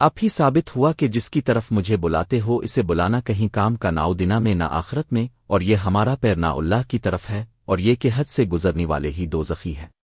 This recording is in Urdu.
اب ہی ثابت ہوا کہ جس کی طرف مجھے بلاتے ہو، اسے بلانا کہیں کام کا ناؤ دنا میں، نہ آخرت میں، اور یہ ہمارا پیر نہ اللہ کی طرف ہے، اور یہ کہ حد سے گزرنے والے ہی دو ہے